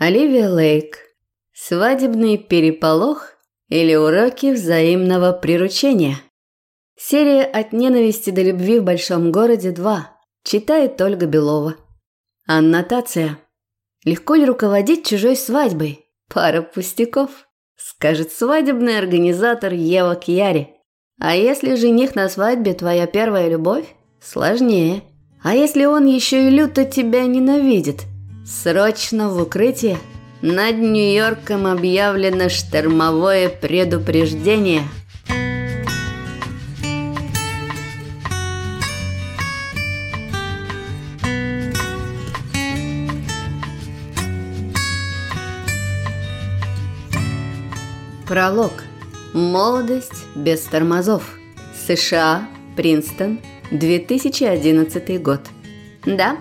Оливия Лейк. Свадебный переполох или уроки взаимного приручения. Серия «От ненависти до любви в большом городе 2». Читает Ольга Белова. Аннотация. Легко ли руководить чужой свадьбой? Пара пустяков. Скажет свадебный организатор Ева Кьяри. А если жених на свадьбе твоя первая любовь? Сложнее. А если он еще и люто тебя ненавидит? Срочно в укрытие. Над Нью-Йорком объявлено штормовое предупреждение. Пролог. Молодость без тормозов. США, Принстон, 2011 год. Да?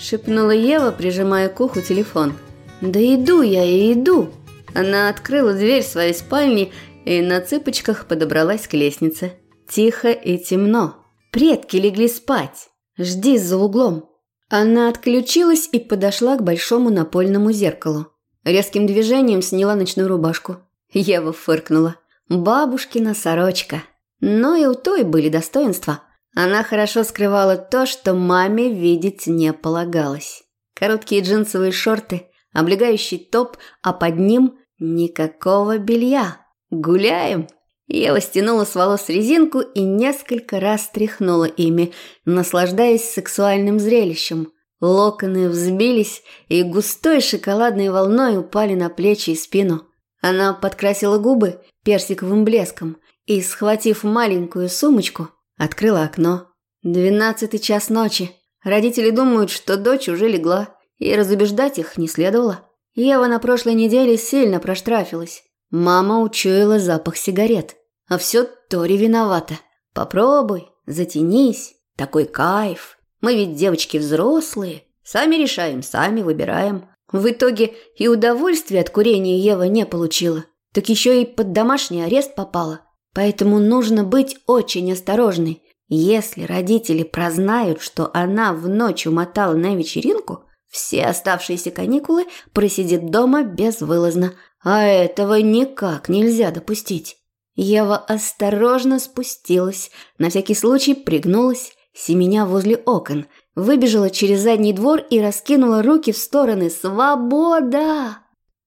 Шепнула Ева, прижимая к уху телефон. «Да иду я и иду!» Она открыла дверь своей спальни и на цыпочках подобралась к лестнице. Тихо и темно. Предки легли спать. Жди за углом. Она отключилась и подошла к большому напольному зеркалу. Резким движением сняла ночную рубашку. Ева фыркнула. Бабушкина сорочка. Но и у той были достоинства. Она хорошо скрывала то, что маме видеть не полагалось. Короткие джинсовые шорты, облегающий топ, а под ним никакого белья. Гуляем. Ева стянула с волос резинку и несколько раз тряхнула ими, наслаждаясь сексуальным зрелищем. Локоны взбились и густой шоколадной волной упали на плечи и спину. Она подкрасила губы персиковым блеском и, схватив маленькую сумочку, открыла окно. Двенадцатый час ночи. Родители думают, что дочь уже легла, и разубеждать их не следовало. Ева на прошлой неделе сильно проштрафилась. Мама учуяла запах сигарет. А все Тори виновата. Попробуй, затянись. Такой кайф. Мы ведь девочки взрослые. Сами решаем, сами выбираем. В итоге и удовольствия от курения Ева не получила. Так еще и под домашний арест попала. Поэтому нужно быть очень осторожной. Если родители прознают, что она в ночь умотала на вечеринку, все оставшиеся каникулы просидит дома безвылазно. А этого никак нельзя допустить. Ева осторожно спустилась, на всякий случай пригнулась, семеня возле окон, выбежала через задний двор и раскинула руки в стороны. Свобода!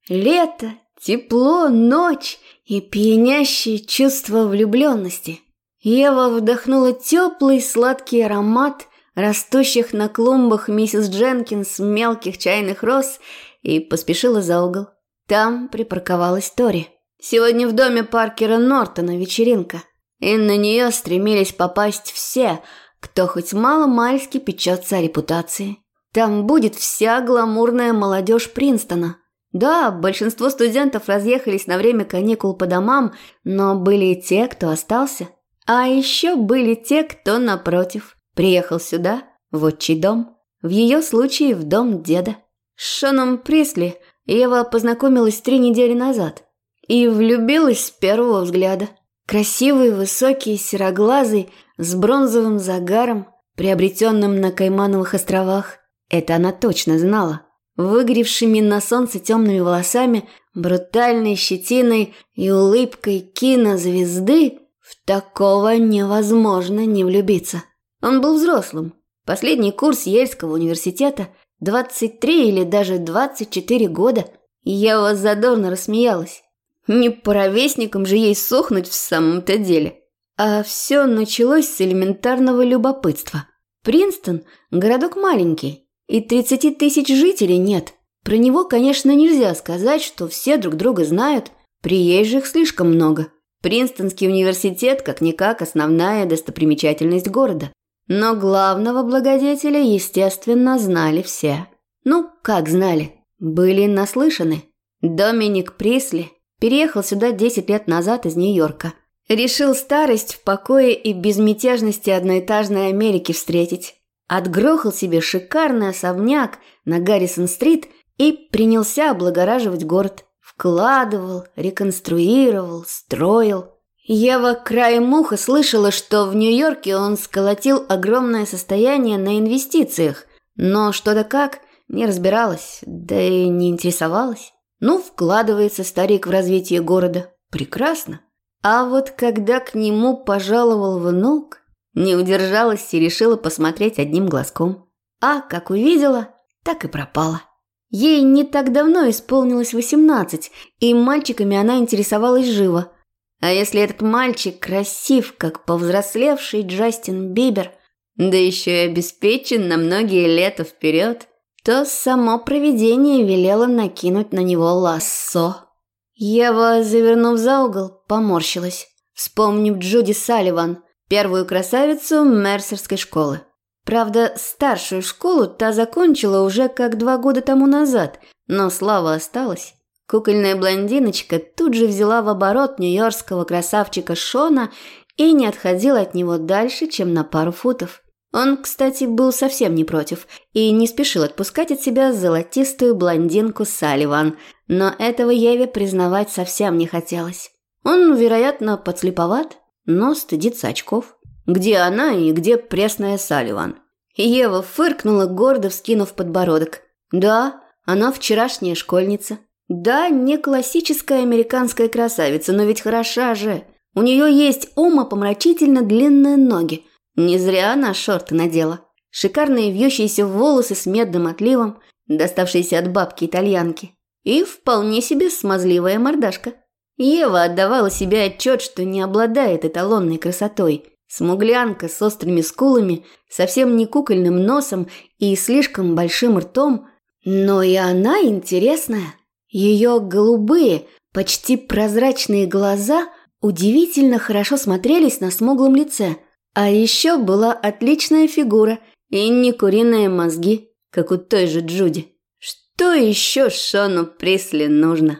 Лето, тепло, ночь и пьянящее чувство влюбленности. Ева вдохнула теплый сладкий аромат растущих на клумбах миссис Дженкинс мелких чайных роз и поспешила за угол. Там припарковалась Тори. Сегодня в доме Паркера Нортона вечеринка, и на нее стремились попасть все, кто хоть мало-мальски печется о репутации. Там будет вся гламурная молодежь Принстона – да, большинство студентов разъехались на время каникул по домам, но были и те, кто остался. А еще были те, кто, напротив, приехал сюда, в отчий дом. В ее случае в дом деда. С Шоном Присли Ева познакомилась три недели назад и влюбилась с первого взгляда. Красивый, высокий, сероглазый, с бронзовым загаром, приобретенным на Каймановых островах. Это она точно знала выгоревшими на солнце темными волосами, брутальной щетиной и улыбкой кинозвезды, в такого невозможно не влюбиться. Он был взрослым. Последний курс Ельского университета, 23 или даже 24 года. Я вас задорно рассмеялась. Не по же ей сохнуть в самом-то деле. А все началось с элементарного любопытства. Принстон – городок маленький, и 30 тысяч жителей нет. Про него, конечно, нельзя сказать, что все друг друга знают. Приезжих слишком много. Принстонский университет, как-никак, основная достопримечательность города. Но главного благодетеля, естественно, знали все. Ну, как знали? Были наслышаны. Доминик Присли переехал сюда 10 лет назад из Нью-Йорка. Решил старость в покое и безмятежности одноэтажной Америки встретить отгрохал себе шикарный особняк на Гаррисон-стрит и принялся облагораживать город. Вкладывал, реконструировал, строил. Ева краем уха слышала, что в Нью-Йорке он сколотил огромное состояние на инвестициях, но что да как, не разбиралась, да и не интересовалась. Ну, вкладывается старик в развитие города. Прекрасно. А вот когда к нему пожаловал внук, не удержалась и решила посмотреть одним глазком. А как увидела, так и пропала. Ей не так давно исполнилось 18, и мальчиками она интересовалась живо. А если этот мальчик красив, как повзрослевший Джастин Бибер, да еще и обеспечен на многие лета вперед, то само провидение велело накинуть на него лассо. Ева, завернув за угол, поморщилась, вспомнив Джуди Салливан, первую красавицу Мерсерской школы. Правда, старшую школу та закончила уже как два года тому назад, но слава осталась. Кукольная блондиночка тут же взяла в оборот нью-йоркского красавчика Шона и не отходила от него дальше, чем на пару футов. Он, кстати, был совсем не против и не спешил отпускать от себя золотистую блондинку Салливан, но этого Еве признавать совсем не хотелось. Он, вероятно, подслеповат, но стыдится очков. Где она и где пресная Салливан? Ева фыркнула, гордо вскинув подбородок. Да, она вчерашняя школьница. Да, не классическая американская красавица, но ведь хороша же. У нее есть умопомрачительно длинные ноги. Не зря она шорты надела. Шикарные вьющиеся волосы с медным отливом, доставшиеся от бабки-итальянки. И вполне себе смазливая мордашка. Ева отдавала себе отчет, что не обладает эталонной красотой. Смуглянка с острыми скулами, совсем не кукольным носом и слишком большим ртом. Но и она интересная. Ее голубые, почти прозрачные глаза удивительно хорошо смотрелись на смуглом лице. А еще была отличная фигура и не куриные мозги, как у той же Джуди. Что еще Шону Присли нужно?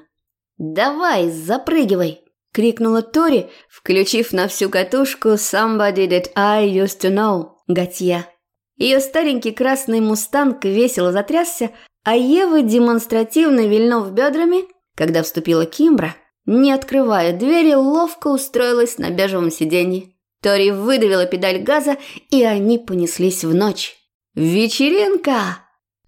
«Давай, запрыгивай!» – крикнула Тори, включив на всю катушку «Somebody that I used to know» – Готья. Ее старенький красный мустанг весело затрясся, а Ева, демонстративно вильнув бедрами, когда вступила Кимбра, не открывая двери, ловко устроилась на бежевом сиденье. Тори выдавила педаль газа, и они понеслись в ночь. «Вечеринка!»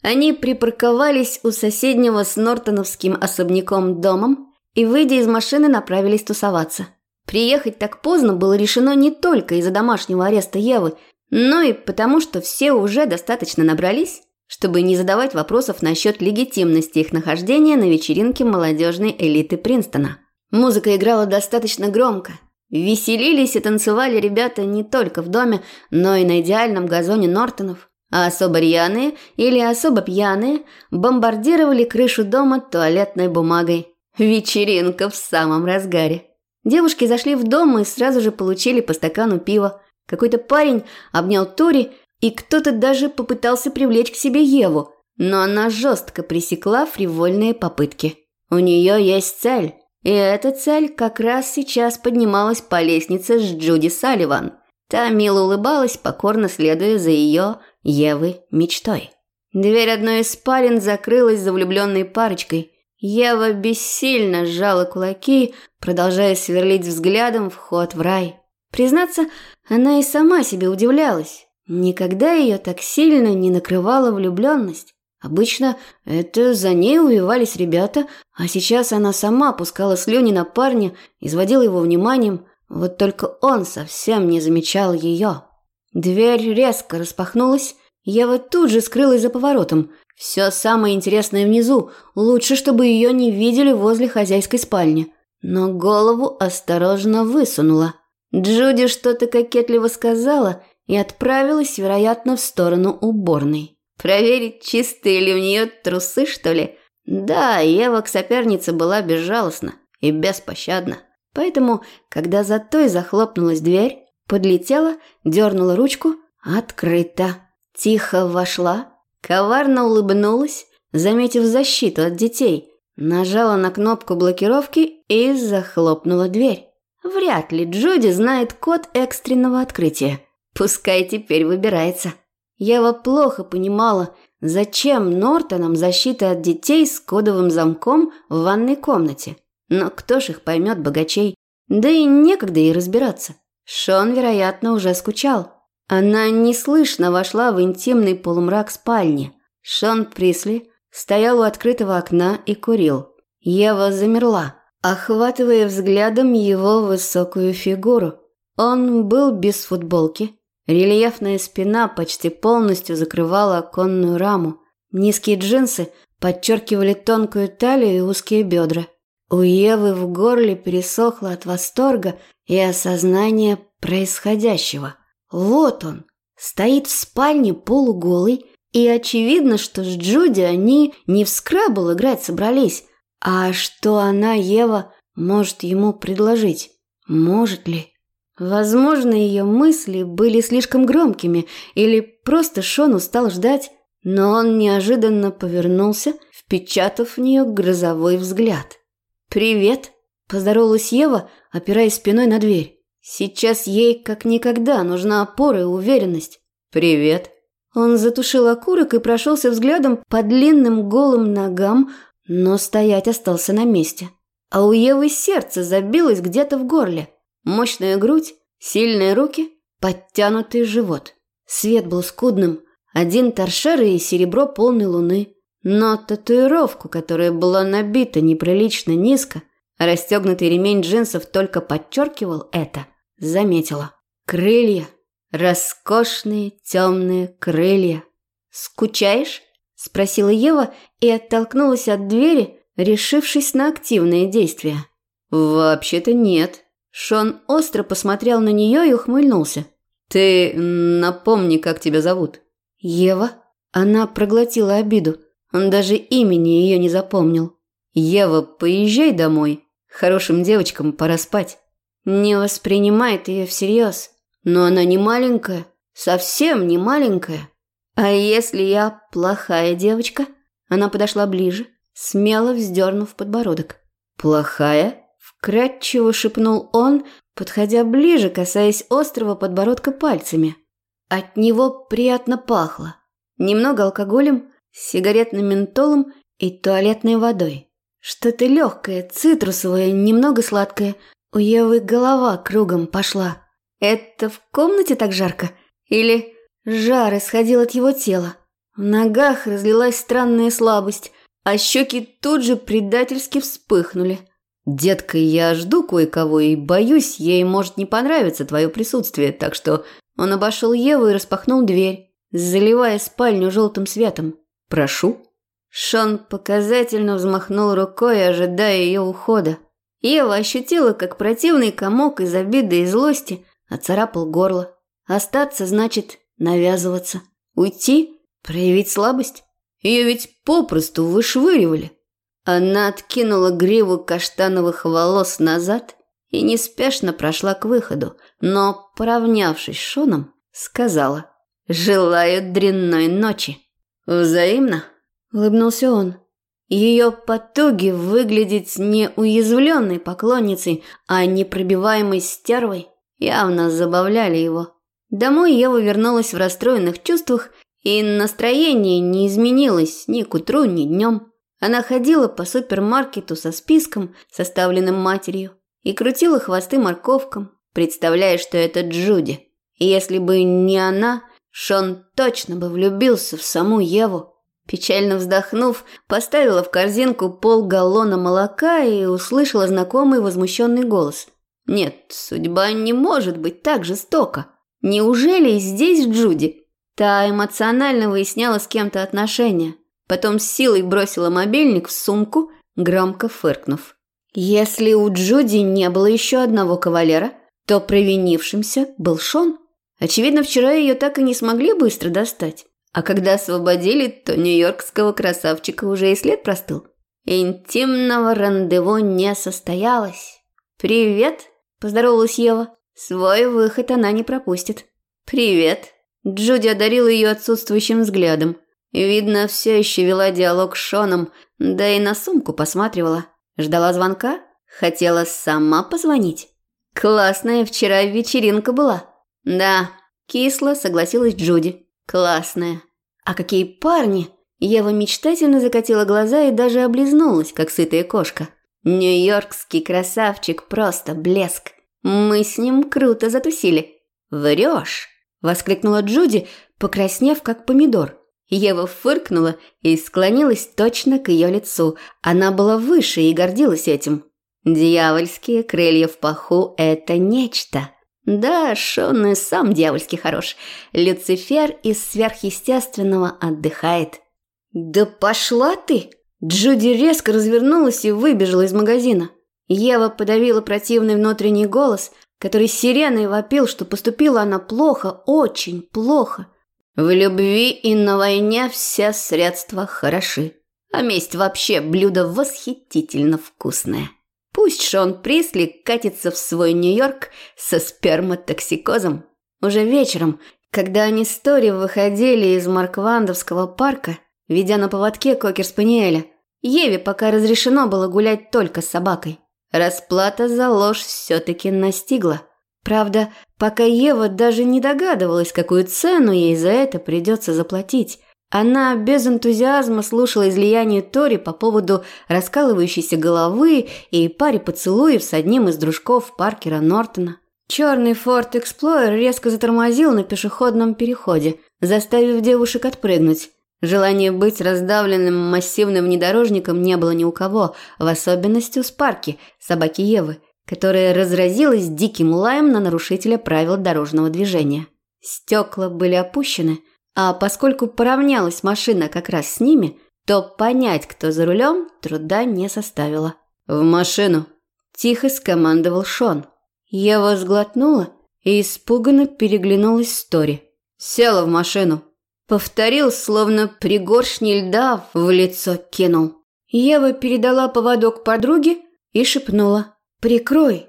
Они припарковались у соседнего с Нортоновским особняком домом и, выйдя из машины, направились тусоваться. Приехать так поздно было решено не только из-за домашнего ареста Евы, но и потому, что все уже достаточно набрались, чтобы не задавать вопросов насчет легитимности их нахождения на вечеринке молодежной элиты Принстона. Музыка играла достаточно громко. Веселились и танцевали ребята не только в доме, но и на идеальном газоне Нортонов а особо рьяные или особо пьяные бомбардировали крышу дома туалетной бумагой. Вечеринка в самом разгаре. Девушки зашли в дом и сразу же получили по стакану пива. Какой-то парень обнял Тори, и кто-то даже попытался привлечь к себе Еву, но она жестко пресекла фривольные попытки. У нее есть цель, и эта цель как раз сейчас поднималась по лестнице с Джуди Салливан. Та мило улыбалась, покорно следуя за ее Евы мечтой. Дверь одной из спален закрылась за влюбленной парочкой. Ева бессильно сжала кулаки, продолжая сверлить взглядом вход в рай. Признаться, она и сама себе удивлялась. Никогда ее так сильно не накрывала влюбленность. Обычно это за ней увивались ребята, а сейчас она сама пускала слюни на парня, изводила его вниманием, вот только он совсем не замечал ее. Дверь резко распахнулась, Ева тут же скрылась за поворотом. Все самое интересное внизу, лучше, чтобы ее не видели возле хозяйской спальни. Но голову осторожно высунула. Джуди что-то кокетливо сказала и отправилась, вероятно, в сторону уборной. Проверить, чистые ли у нее трусы, что ли? Да, Ева к сопернице была безжалостна и беспощадна. Поэтому, когда за той захлопнулась дверь, Подлетела, дернула ручку. Открыто. Тихо вошла, коварно улыбнулась, заметив защиту от детей. Нажала на кнопку блокировки и захлопнула дверь. Вряд ли Джуди знает код экстренного открытия. Пускай теперь выбирается. Ева плохо понимала, зачем Нортонам защита от детей с кодовым замком в ванной комнате. Но кто ж их поймет богачей? Да и некогда ей разбираться. Шон, вероятно, уже скучал. Она неслышно вошла в интимный полумрак спальни. Шон Присли стоял у открытого окна и курил. Ева замерла, охватывая взглядом его высокую фигуру. Он был без футболки. Рельефная спина почти полностью закрывала оконную раму. Низкие джинсы подчеркивали тонкую талию и узкие бедра. У Евы в горле пересохло от восторга и осознания происходящего. Вот он, стоит в спальне полуголый, и очевидно, что с Джуди они не в скрабл играть собрались, а что она, Ева, может ему предложить. Может ли? Возможно, ее мысли были слишком громкими, или просто Шон устал ждать, но он неожиданно повернулся, впечатав в нее грозовой взгляд. «Привет!» – поздоровалась Ева, опираясь спиной на дверь. Сейчас ей как никогда нужна опора и уверенность. «Привет!» Он затушил окурок и прошелся взглядом по длинным голым ногам, но стоять остался на месте. А у Евы сердце забилось где-то в горле. Мощная грудь, сильные руки, подтянутый живот. Свет был скудным. Один торшер и серебро полной луны. Но татуировку, которая была набита неприлично низко, расстегнутый ремень джинсов только подчеркивал это, заметила. Крылья. Роскошные темные крылья. «Скучаешь?» – спросила Ева и оттолкнулась от двери, решившись на активные действия. «Вообще-то нет», Шон остро посмотрел на нее и ухмыльнулся. «Ты напомни, как тебя зовут». «Ева». Она проглотила обиду. Он даже имени ее не запомнил. «Ева, поезжай домой. Хорошим девочкам пора спать». Не воспринимает ее всерьез. Но она не маленькая. Совсем не маленькая. А если я плохая девочка? Она подошла ближе, смело вздернув подбородок. «Плохая?» Вкратчиво шепнул он, подходя ближе, касаясь острого подбородка пальцами. От него приятно пахло. Немного алкоголем, сигаретным ментолом и туалетной водой. Что-то легкое, цитрусовое, немного сладкое. У Евы голова кругом пошла. Это в комнате так жарко? Или жар исходил от его тела? В ногах разлилась странная слабость, а щеки тут же предательски вспыхнули. «Детка, я жду кое-кого и боюсь, ей может не понравиться твое присутствие, так что...» Он обошел Еву и распахнул дверь, заливая спальню желтым светом. «Прошу». Шон показательно взмахнул рукой, ожидая ее ухода. Ева ощутила, как противный комок из обиды и злости оцарапал горло. Остаться значит навязываться. Уйти – проявить слабость. Ее ведь попросту вышвыривали. Она откинула гриву каштановых волос назад и неспешно прошла к выходу, но, поравнявшись с Шоном, сказала «Желаю дрянной ночи». «Взаимно?» – улыбнулся он. Ее потуги выглядеть не уязвленной поклонницей, а непробиваемой стервой явно забавляли его. Домой Ева вернулась в расстроенных чувствах, и настроение не изменилось ни к утру, ни днем. Она ходила по супермаркету со списком, составленным матерью, и крутила хвосты морковкам, представляя, что это Джуди. И если бы не она, Шон точно бы влюбился в саму Еву. Печально вздохнув, поставила в корзинку полгаллона молока и услышала знакомый возмущенный голос. «Нет, судьба не может быть так жестока. Неужели здесь Джуди?» Та эмоционально выясняла с кем-то отношения. Потом с силой бросила мобильник в сумку, громко фыркнув. Если у Джуди не было еще одного кавалера, то провинившимся был Шон. Очевидно, вчера ее так и не смогли быстро достать. А когда освободили, то нью-йоркского красавчика уже и след простыл. Интимного рандеву не состоялось. «Привет», – поздоровалась Ева. Свой выход она не пропустит. «Привет». Джуди одарила ее отсутствующим взглядом. Видно, все еще вела диалог с Шоном, да и на сумку посматривала. Ждала звонка? Хотела сама позвонить? Классная вчера вечеринка была. Да, кисло согласилась Джуди. Классная. А какие парни! Ева мечтательно закатила глаза и даже облизнулась, как сытая кошка. Нью-Йоркский красавчик просто блеск. Мы с ним круто затусили. Врешь! воскликнула Джуди, покраснев как помидор. Ева фыркнула и склонилась точно к ее лицу. Она была выше и гордилась этим. Дьявольские крылья в паху – это нечто. Да, Шон и сам дьявольски хорош. Люцифер из сверхъестественного отдыхает. «Да пошла ты!» Джуди резко развернулась и выбежала из магазина. Ева подавила противный внутренний голос, который сиреной вопил, что поступила она плохо, очень плохо. В любви и на войне все средства хороши, а месть вообще блюдо восхитительно вкусное. Пусть Шон Присли катится в свой Нью-Йорк со сперматоксикозом. Уже вечером, когда они с Тори выходили из Марквандовского парка, ведя на поводке кокер-спаниеля, Еве пока разрешено было гулять только с собакой. Расплата за ложь все-таки настигла. Правда, пока Ева даже не догадывалась, какую цену ей за это придется заплатить. Она без энтузиазма слушала излияние Тори по поводу раскалывающейся головы и паре поцелуев с одним из дружков Паркера Нортона. Черный Форд Эксплойер резко затормозил на пешеходном переходе, заставив девушек отпрыгнуть. Желание быть раздавленным массивным внедорожником не было ни у кого, в особенности у Спарки, собаки Евы, которая разразилась диким лаем на нарушителя правил дорожного движения. Стекла были опущены, а поскольку поравнялась машина как раз с ними, то понять, кто за рулем, труда не составило. «В машину!» – тихо скомандовал Шон. Ева сглотнула и испуганно переглянулась с Тори. «Села в машину!» Повторил, словно пригоршни льда в лицо кинул. Ева передала поводок подруге и шепнула «Прикрой».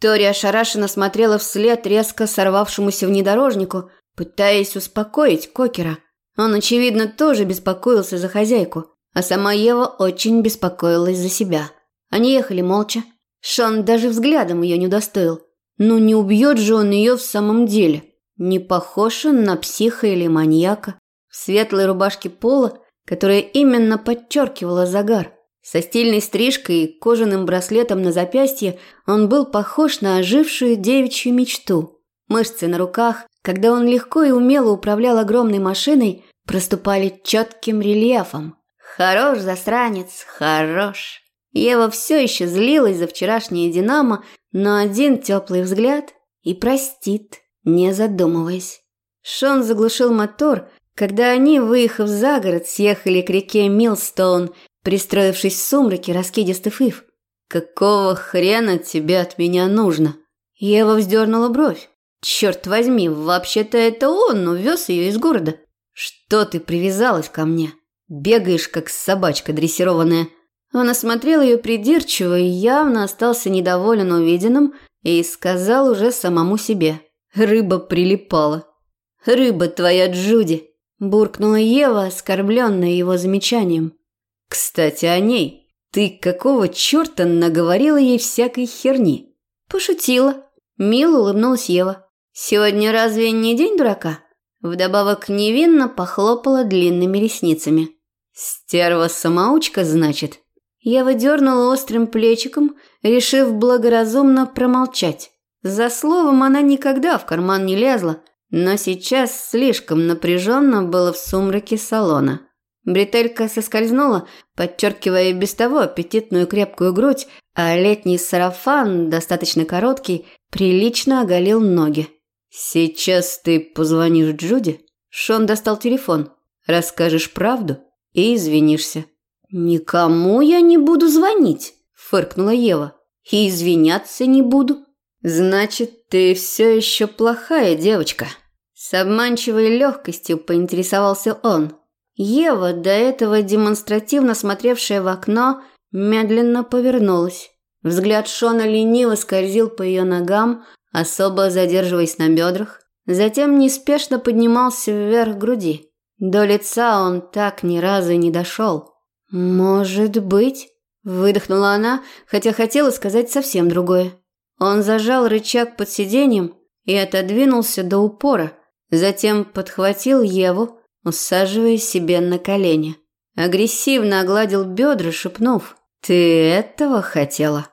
Тори ошарашенно смотрела вслед резко сорвавшемуся внедорожнику, пытаясь успокоить Кокера. Он, очевидно, тоже беспокоился за хозяйку, а сама Ева очень беспокоилась за себя. Они ехали молча. Шон даже взглядом ее не удостоил. Ну не убьет же он ее в самом деле. Не похож он на психа или маньяка. В светлой рубашке пола, которая именно подчеркивала загар. Со стильной стрижкой и кожаным браслетом на запястье он был похож на ожившую девичью мечту. Мышцы на руках, когда он легко и умело управлял огромной машиной, проступали четким рельефом. Хорош засранец, хорош. Ева все еще злилась за вчерашнее «Динамо», но один теплый взгляд и простит не задумываясь. Шон заглушил мотор, когда они, выехав за город, съехали к реке Милстоун, пристроившись в сумраке раскидистых ив. «Какого хрена тебе от меня нужно?» Ева вздернула бровь. «Черт возьми, вообще-то это он увез ее из города. Что ты привязалась ко мне? Бегаешь, как собачка дрессированная». Он осмотрел ее придирчиво и явно остался недоволен увиденным и сказал уже самому себе – Рыба прилипала. «Рыба твоя, Джуди!» – буркнула Ева, оскорбленная его замечанием. «Кстати, о ней. Ты какого черта наговорила ей всякой херни?» «Пошутила». Мило улыбнулась Ева. «Сегодня разве не день дурака?» Вдобавок невинно похлопала длинными ресницами. «Стерва-самоучка, значит?» Ева дернула острым плечиком, решив благоразумно промолчать. За словом она никогда в карман не лезла, но сейчас слишком напряженно было в сумраке салона. Бретелька соскользнула, подчеркивая без того аппетитную крепкую грудь, а летний сарафан, достаточно короткий, прилично оголил ноги. «Сейчас ты позвонишь Джуди?» Шон достал телефон. «Расскажешь правду и извинишься». «Никому я не буду звонить», – фыркнула Ева. «И извиняться не буду». «Значит, ты все еще плохая девочка». С обманчивой легкостью поинтересовался он. Ева, до этого демонстративно смотревшая в окно, медленно повернулась. Взгляд Шона лениво скользил по ее ногам, особо задерживаясь на бедрах. Затем неспешно поднимался вверх груди. До лица он так ни разу не дошел. «Может быть», – выдохнула она, хотя хотела сказать совсем другое. Он зажал рычаг под сиденьем и отодвинулся до упора, затем подхватил Еву, усаживая себе на колени. Агрессивно огладил бедра, шепнув «Ты этого хотела?»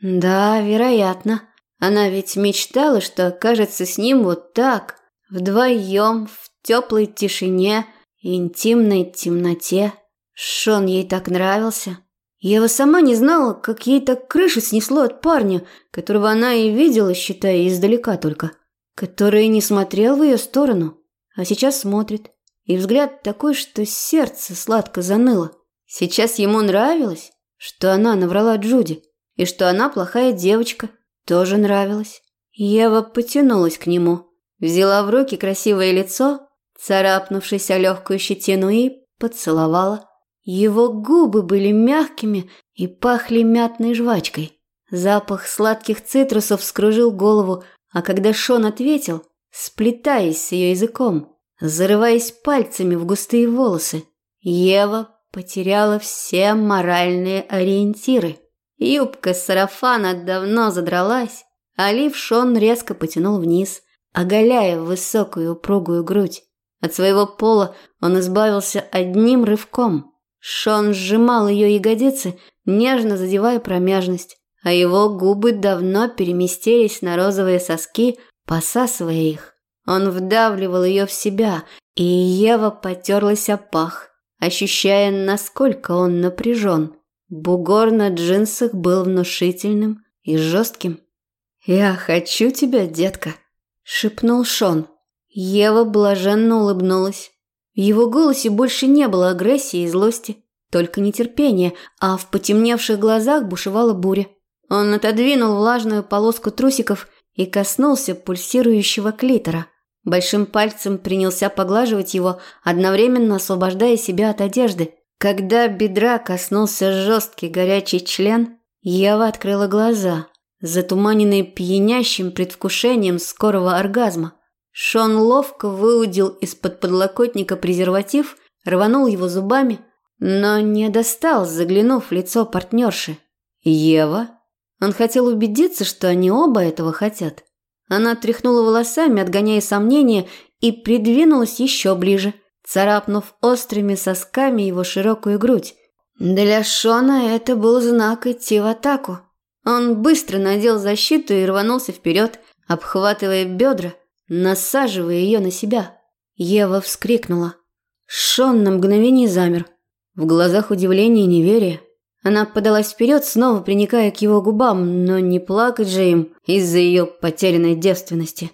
«Да, вероятно. Она ведь мечтала, что окажется с ним вот так, вдвоем, в теплой тишине интимной темноте. Шон ей так нравился. Ева сама не знала, как ей так крышу снесло от парня, которого она и видела, считая издалека только, который не смотрел в ее сторону, а сейчас смотрит. И взгляд такой, что сердце сладко заныло. Сейчас ему нравилось, что она наврала Джуди, и что она плохая девочка, тоже нравилось. Ева потянулась к нему, взяла в руки красивое лицо, царапнувшись о легкую щетину и поцеловала. Его губы были мягкими и пахли мятной жвачкой. Запах сладких цитрусов скружил голову, а когда Шон ответил, сплетаясь с ее языком, зарываясь пальцами в густые волосы, Ева потеряла все моральные ориентиры. Юбка сарафана давно задралась, а лиф Шон резко потянул вниз, оголяя высокую упругую грудь. От своего пола он избавился одним рывком. Шон сжимал ее ягодицы, нежно задевая промежность, а его губы давно переместились на розовые соски, посасывая их. Он вдавливал ее в себя, и Ева потерлась о пах, ощущая, насколько он напряжен. Бугор на джинсах был внушительным и жестким. «Я хочу тебя, детка», – шепнул Шон. Ева блаженно улыбнулась. В его голосе больше не было агрессии и злости, только нетерпение, а в потемневших глазах бушевала буря. Он отодвинул влажную полоску трусиков и коснулся пульсирующего клитора. Большим пальцем принялся поглаживать его, одновременно освобождая себя от одежды. Когда бедра коснулся жесткий горячий член, Ева открыла глаза, затуманенные пьянящим предвкушением скорого оргазма. Шон ловко выудил из-под подлокотника презерватив, рванул его зубами, но не достал, заглянув в лицо партнерши. «Ева?» Он хотел убедиться, что они оба этого хотят. Она тряхнула волосами, отгоняя сомнения, и придвинулась еще ближе, царапнув острыми сосками его широкую грудь. Для Шона это был знак идти в атаку. Он быстро надел защиту и рванулся вперед, обхватывая бедра, насаживая ее на себя. Ева вскрикнула. Шон на мгновение замер. В глазах удивление и неверие. Она подалась вперед, снова приникая к его губам, но не плакать же им из-за ее потерянной девственности.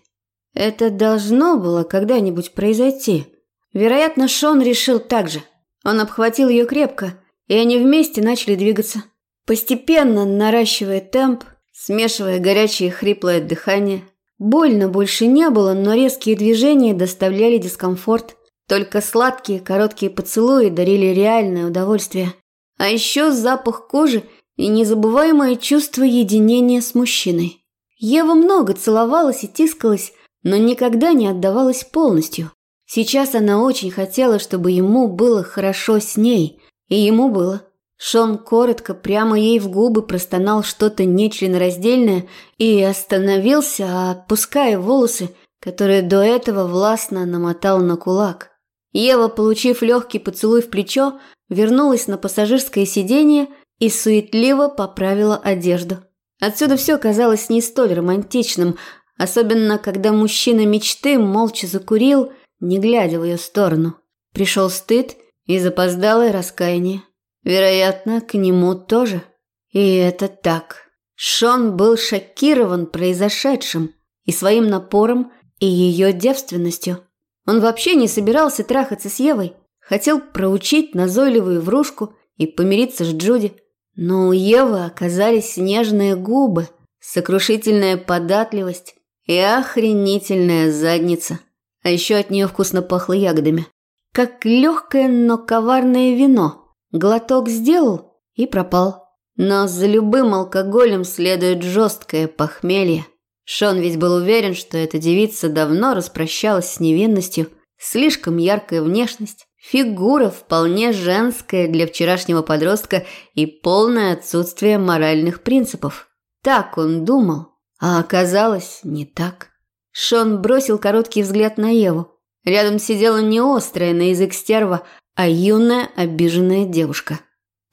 Это должно было когда-нибудь произойти. Вероятно, Шон решил так же. Он обхватил ее крепко, и они вместе начали двигаться. Постепенно наращивая темп, смешивая горячее и хриплое дыхание. Больно больше не было, но резкие движения доставляли дискомфорт. Только сладкие короткие поцелуи дарили реальное удовольствие. А еще запах кожи и незабываемое чувство единения с мужчиной. Ева много целовалась и тискалась, но никогда не отдавалась полностью. Сейчас она очень хотела, чтобы ему было хорошо с ней, и ему было. Шон коротко прямо ей в губы простонал что-то нечленораздельное и остановился, отпуская волосы, которые до этого властно намотал на кулак. Ева, получив легкий поцелуй в плечо, вернулась на пассажирское сиденье и суетливо поправила одежду. Отсюда все казалось не столь романтичным, особенно когда мужчина мечты молча закурил, не глядя в ее сторону. Пришел стыд и запоздалое раскаяние. Вероятно, к нему тоже. И это так. Шон был шокирован произошедшим и своим напором, и ее девственностью. Он вообще не собирался трахаться с Евой, хотел проучить назойливую врушку и помириться с Джуди. Но у Евы оказались нежные губы, сокрушительная податливость и охренительная задница. А еще от нее вкусно пахло ягодами. Как легкое, но коварное вино – Глоток сделал и пропал. Но за любым алкоголем следует жесткое похмелье. Шон ведь был уверен, что эта девица давно распрощалась с невинностью. Слишком яркая внешность, фигура вполне женская для вчерашнего подростка и полное отсутствие моральных принципов. Так он думал, а оказалось не так. Шон бросил короткий взгляд на Еву. Рядом сидела не острая на язык стерва, а юная обиженная девушка.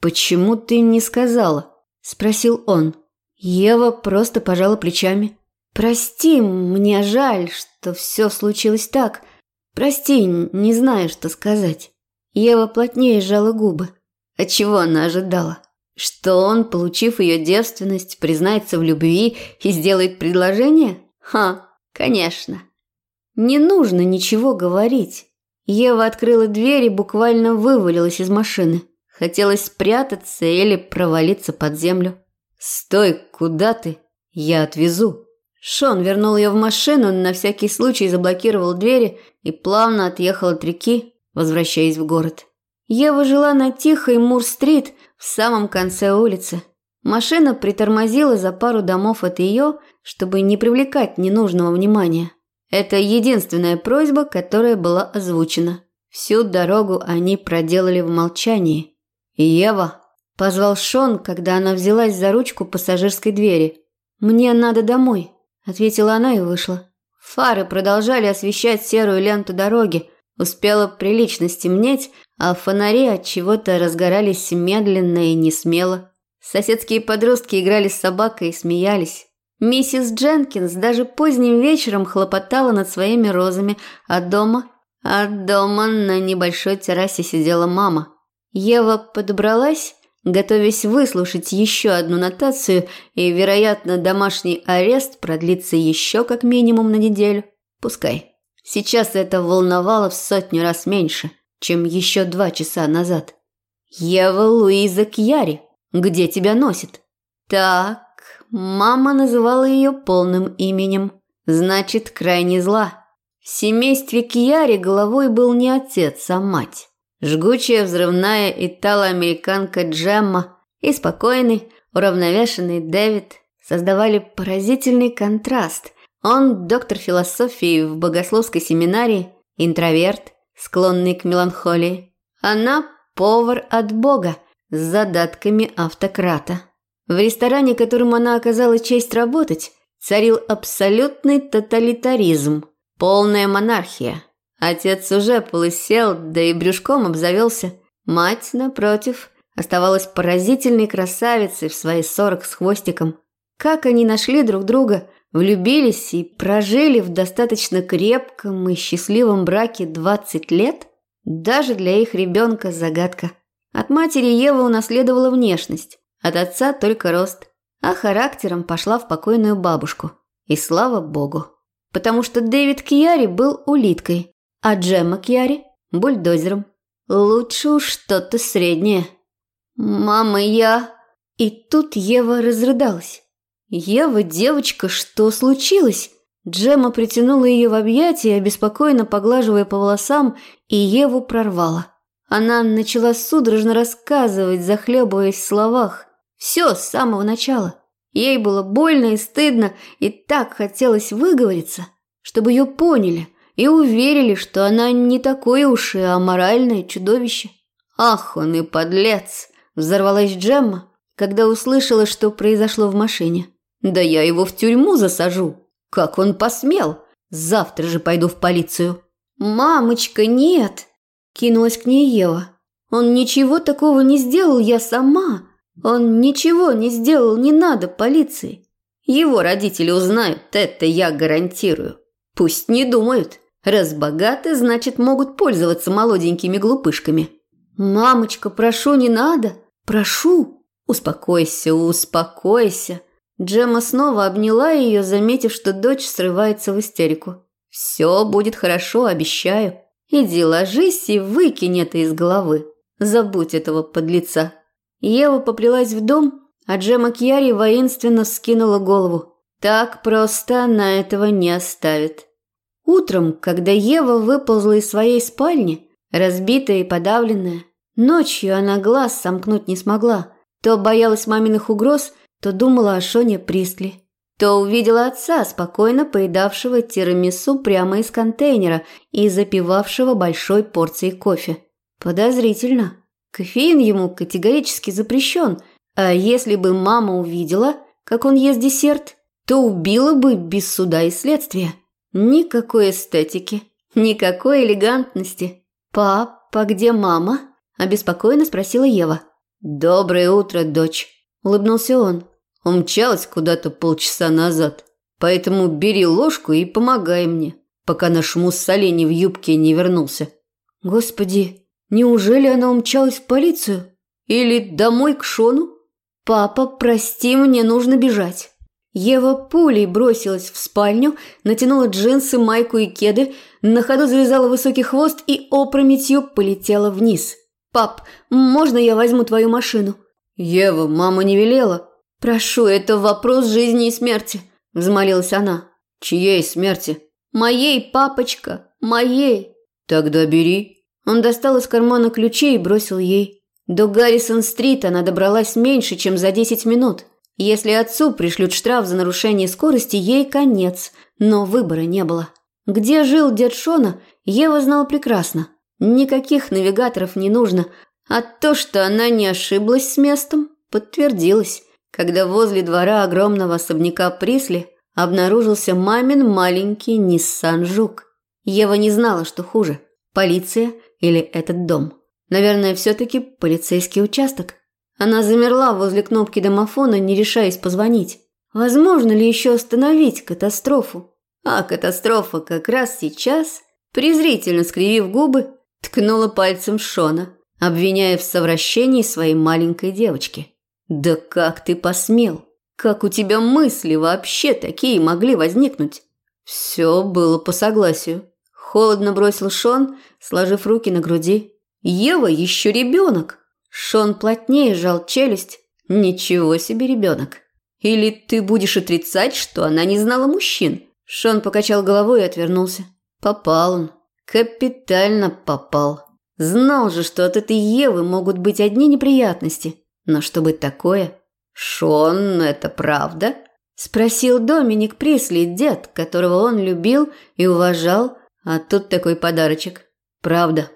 «Почему ты не сказала?» – спросил он. Ева просто пожала плечами. «Прости, мне жаль, что все случилось так. Прости, не знаю, что сказать. Ева плотнее сжала губы. От чего она ожидала? Что он, получив ее девственность, признается в любви и сделает предложение? Ха, конечно. Не нужно ничего говорить. Ева открыла дверь и буквально вывалилась из машины. Хотелось спрятаться или провалиться под землю. «Стой, куда ты? Я отвезу». Шон вернул ее в машину, на всякий случай заблокировал двери и плавно отъехал от реки, возвращаясь в город. Ева жила на тихой Мур-стрит в самом конце улицы. Машина притормозила за пару домов от ее, чтобы не привлекать ненужного внимания. Это единственная просьба, которая была озвучена. Всю дорогу они проделали в молчании. «Ева!» – позвал Шон, когда она взялась за ручку пассажирской двери. «Мне надо домой», – ответила она и вышла. Фары продолжали освещать серую ленту дороги. Успело прилично стемнеть, а фонари от чего-то разгорались медленно и несмело. Соседские подростки играли с собакой и смеялись. Миссис Дженкинс даже поздним вечером хлопотала над своими розами, а дома... А дома на небольшой террасе сидела мама. Ева подобралась готовясь выслушать еще одну нотацию, и, вероятно, домашний арест продлится еще как минимум на неделю. Пускай. Сейчас это волновало в сотню раз меньше, чем еще два часа назад. «Ева Луиза Кьяри, где тебя носит?» «Так, мама называла ее полным именем. Значит, крайне зла. В семействе Кьяри головой был не отец, а мать. Жгучая взрывная итало-американка Джемма и спокойный, уравновешенный Дэвид создавали поразительный контраст. Он доктор философии в богословской семинарии, интроверт, склонный к меланхолии. Она повар от бога с задатками автократа. В ресторане, которым она оказала честь работать, царил абсолютный тоталитаризм, полная монархия. Отец уже полысел, да и брюшком обзавелся. Мать, напротив, оставалась поразительной красавицей в свои сорок с хвостиком. Как они нашли друг друга, влюбились и прожили в достаточно крепком и счастливом браке 20 лет, даже для их ребенка загадка. От матери Ева унаследовала внешность, от отца только рост, а характером пошла в покойную бабушку. И слава богу. Потому что Дэвид Кьяри был улиткой, а Джемма Кьяри – бульдозером. Лучше уж что-то среднее. «Мама, я...» И тут Ева разрыдалась. «Ева, девочка, что случилось?» Джемма притянула ее в объятия, обеспокоенно поглаживая по волосам, и Еву прорвала. Она начала судорожно рассказывать, захлебываясь в словах. Все с самого начала. Ей было больно и стыдно, и так хотелось выговориться, чтобы ее поняли, и уверили, что она не такое уж и аморальное чудовище. «Ах, он и подлец!» – взорвалась Джемма, когда услышала, что произошло в машине. «Да я его в тюрьму засажу! Как он посмел! Завтра же пойду в полицию!» «Мамочка, нет!» – кинулась к ней Ева. «Он ничего такого не сделал, я сама! Он ничего не сделал, не надо полиции!» «Его родители узнают, это я гарантирую!» Пусть не думают. Раз богаты, значит, могут пользоваться молоденькими глупышками. «Мамочка, прошу, не надо! Прошу!» «Успокойся, успокойся!» Джема снова обняла ее, заметив, что дочь срывается в истерику. «Все будет хорошо, обещаю. Иди ложись и выкинь это из головы. Забудь этого подлеца». Ева поплелась в дом, а Джема Кьяри воинственно вскинула голову. Так просто она этого не оставит. Утром, когда Ева выползла из своей спальни, разбитая и подавленная, ночью она глаз сомкнуть не смогла. То боялась маминых угроз, то думала о Шоне Пристли. То увидела отца, спокойно поедавшего тирамису прямо из контейнера и запивавшего большой порцией кофе. Подозрительно. Кофеин ему категорически запрещен, а если бы мама увидела, как он ест десерт, то убила бы без суда и следствия. Никакой эстетики, никакой элегантности. «Папа, где мама?» – обеспокоенно спросила Ева. «Доброе утро, дочь», – улыбнулся он. Умчалась куда-то полчаса назад, поэтому бери ложку и помогай мне. пока наш Муссоли в юбке не вернулся. Господи, неужели она умчалась в полицию? Или домой к Шону? Папа, прости, мне нужно бежать. Ева пулей бросилась в спальню, натянула джинсы, майку и кеды, на ходу завязала высокий хвост и опрометью полетела вниз. «Пап, можно я возьму твою машину?» «Ева, мама не велела». «Прошу, это вопрос жизни и смерти», – взмолилась она. «Чьей смерти?» «Моей, папочка, моей». «Тогда бери». Он достал из кармана ключи и бросил ей. До Гаррисон-стрит она добралась меньше, чем за 10 минут. Если отцу пришлют штраф за нарушение скорости, ей конец, но выбора не было. Где жил дед Шона, Ева знала прекрасно. Никаких навигаторов не нужно, а то, что она не ошиблась с местом, подтвердилось, когда возле двора огромного особняка Присли обнаружился мамин маленький Ниссан Жук. Ева не знала, что хуже – полиция или этот дом. Наверное, все-таки полицейский участок. Она замерла возле кнопки домофона, не решаясь позвонить. Возможно ли еще остановить катастрофу? А катастрофа как раз сейчас, презрительно скривив губы, ткнула пальцем Шона, обвиняя в совращении своей маленькой девочки. «Да как ты посмел? Как у тебя мысли вообще такие могли возникнуть?» Все было по согласию. Холодно бросил Шон, сложив руки на груди. «Ева еще ребенок!» Шон плотнее сжал челюсть. Ничего себе ребенок. Или ты будешь отрицать, что она не знала мужчин? Шон покачал головой и отвернулся. Попал он. Капитально попал. Знал же, что от этой Евы могут быть одни неприятности. Но чтобы такое... «Шон, это правда?» Спросил Доминик Присли, дед, которого он любил и уважал, а тут такой подарочек. «Правда.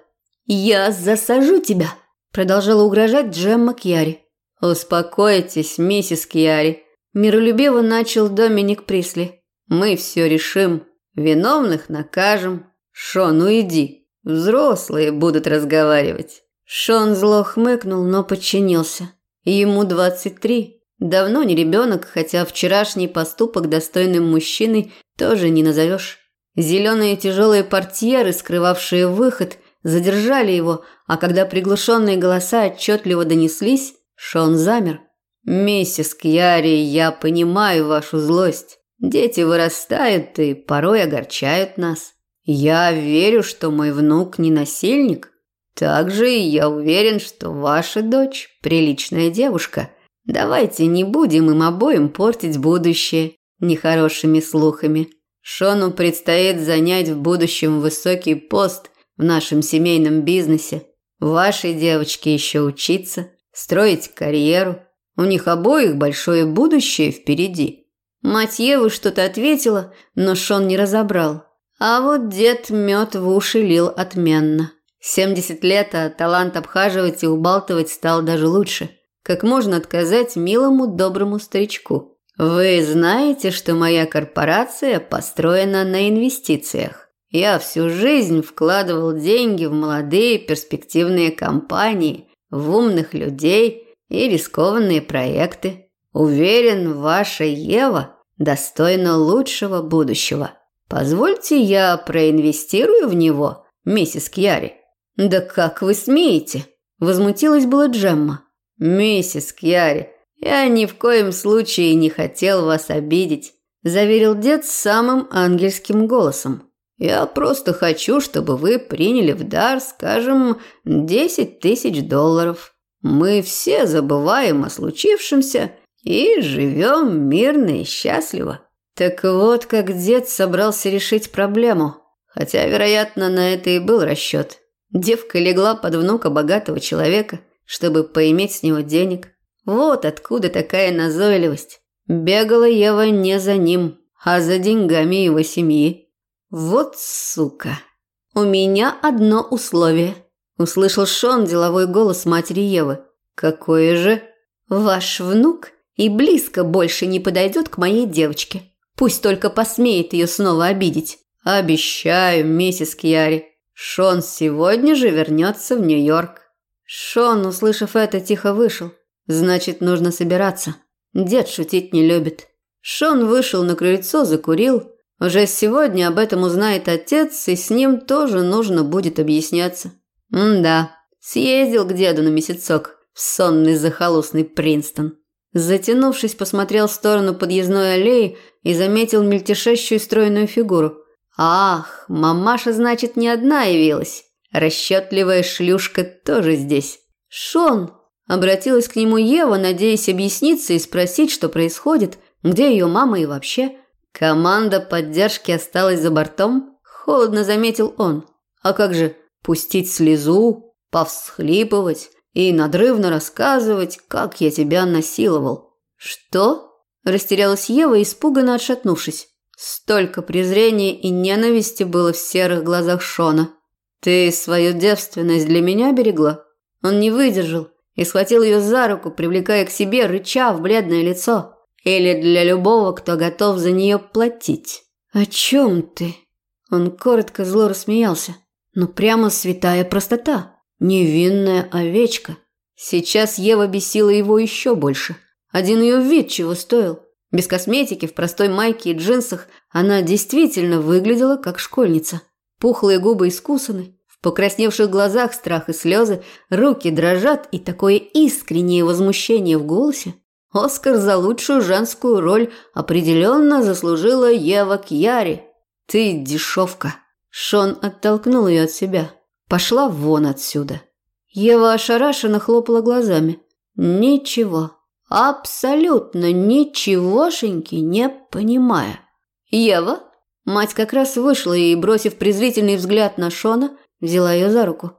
Я засажу тебя!» Продолжала угрожать Джемма Кьяри. «Успокойтесь, миссис Кьяри», – миролюбиво начал Доминик Присли. «Мы все решим. Виновных накажем. Шон, уйди. Взрослые будут разговаривать». Шон зло хмыкнул, но подчинился. Ему 23. Давно не ребенок, хотя вчерашний поступок достойным мужчиной тоже не назовешь. Зеленые тяжелые портьеры, скрывавшие выход, задержали его, а когда приглушенные голоса отчетливо донеслись, Шон замер. «Миссис Кьяри, я понимаю вашу злость. Дети вырастают и порой огорчают нас. Я верю, что мой внук не насильник. Также я уверен, что ваша дочь приличная девушка. Давайте не будем им обоим портить будущее нехорошими слухами. Шону предстоит занять в будущем высокий пост – в нашем семейном бизнесе. Вашей девочке еще учиться, строить карьеру. У них обоих большое будущее впереди. Мать Евы что-то ответила, но Шон не разобрал. А вот дед мед в уши лил отменно. 70 лет, а талант обхаживать и убалтывать стал даже лучше. Как можно отказать милому доброму старичку? Вы знаете, что моя корпорация построена на инвестициях. Я всю жизнь вкладывал деньги в молодые перспективные компании, в умных людей и рискованные проекты. Уверен, ваша Ева достойна лучшего будущего. Позвольте я проинвестирую в него, миссис Кьяри. Да как вы смеете? Возмутилась была Джемма. Миссис Кьяри, я ни в коем случае не хотел вас обидеть, заверил дед самым ангельским голосом. Я просто хочу, чтобы вы приняли в дар, скажем, 10 тысяч долларов. Мы все забываем о случившемся и живем мирно и счастливо. Так вот, как дед собрался решить проблему. Хотя, вероятно, на это и был расчет. Девка легла под внука богатого человека, чтобы поиметь с него денег. Вот откуда такая назойливость. Бегала Ева не за ним, а за деньгами его семьи. «Вот сука! У меня одно условие», – услышал Шон деловой голос матери Евы. «Какое же?» «Ваш внук и близко больше не подойдет к моей девочке. Пусть только посмеет ее снова обидеть. Обещаю, миссис Кьяри, Шон сегодня же вернется в Нью-Йорк». Шон, услышав это, тихо вышел. «Значит, нужно собираться. Дед шутить не любит». Шон вышел на крыльцо, закурил, Уже сегодня об этом узнает отец, и с ним тоже нужно будет объясняться. М-да, съездил к деду на месяцок в сонный захолустный Принстон. Затянувшись, посмотрел в сторону подъездной аллеи и заметил мельтешащую стройную фигуру. Ах, мамаша, значит, не одна явилась. Расчетливая шлюшка тоже здесь. «Шон!» – обратилась к нему Ева, надеясь объясниться и спросить, что происходит, где ее мама и вообще – Команда поддержки осталась за бортом, холодно заметил он. А как же пустить слезу, повсхлипывать и надрывно рассказывать, как я тебя насиловал? Что? Растерялась Ева, испуганно отшатнувшись. Столько презрения и ненависти было в серых глазах Шона. Ты свою девственность для меня берегла? Он не выдержал и схватил ее за руку, привлекая к себе, рыча в бледное лицо. Или для любого, кто готов за нее платить. О чем ты? Он коротко зло рассмеялся. Ну прямо святая простота. Невинная овечка. Сейчас Ева бесила его еще больше. Один ее вид чего стоил. Без косметики, в простой майке и джинсах она действительно выглядела как школьница. Пухлые губы искусаны, в покрасневших глазах страх и слезы, руки дрожат и такое искреннее возмущение в голосе. Оскар за лучшую женскую роль определенно заслужила Ева Кьяри. Ты дешевка. Шон оттолкнул ее от себя. Пошла вон отсюда. Ева ошарашенно хлопала глазами. Ничего. Абсолютно ничегошеньки не понимая. Ева? Мать как раз вышла и, бросив презрительный взгляд на Шона, взяла ее за руку.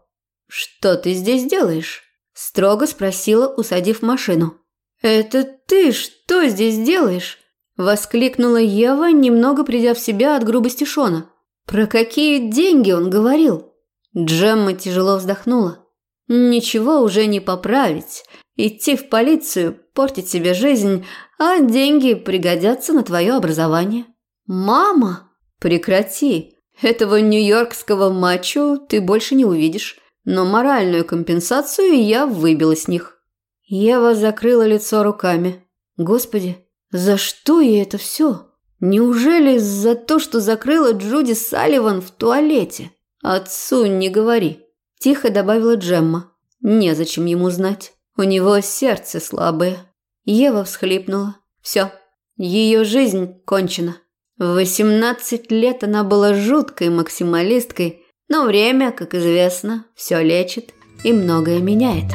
«Что ты здесь делаешь?» – строго спросила, усадив машину. «Это ты что здесь делаешь?» – воскликнула Ева, немного придя в себя от грубости Шона. «Про какие деньги он говорил?» Джемма тяжело вздохнула. «Ничего уже не поправить. Идти в полицию, портить себе жизнь, а деньги пригодятся на твое образование». «Мама!» «Прекрати. Этого нью-йоркского мачо ты больше не увидишь. Но моральную компенсацию я выбила с них». Ева закрыла лицо руками. Господи, за что ей это все? Неужели за то, что закрыла Джуди Салливан в туалете? Отцу не говори, тихо добавила Джемма. Незачем ему знать. У него сердце слабое. Ева всхлипнула. Все, ее жизнь кончена. В 18 лет она была жуткой максималисткой, но время, как известно, все лечит и многое меняет.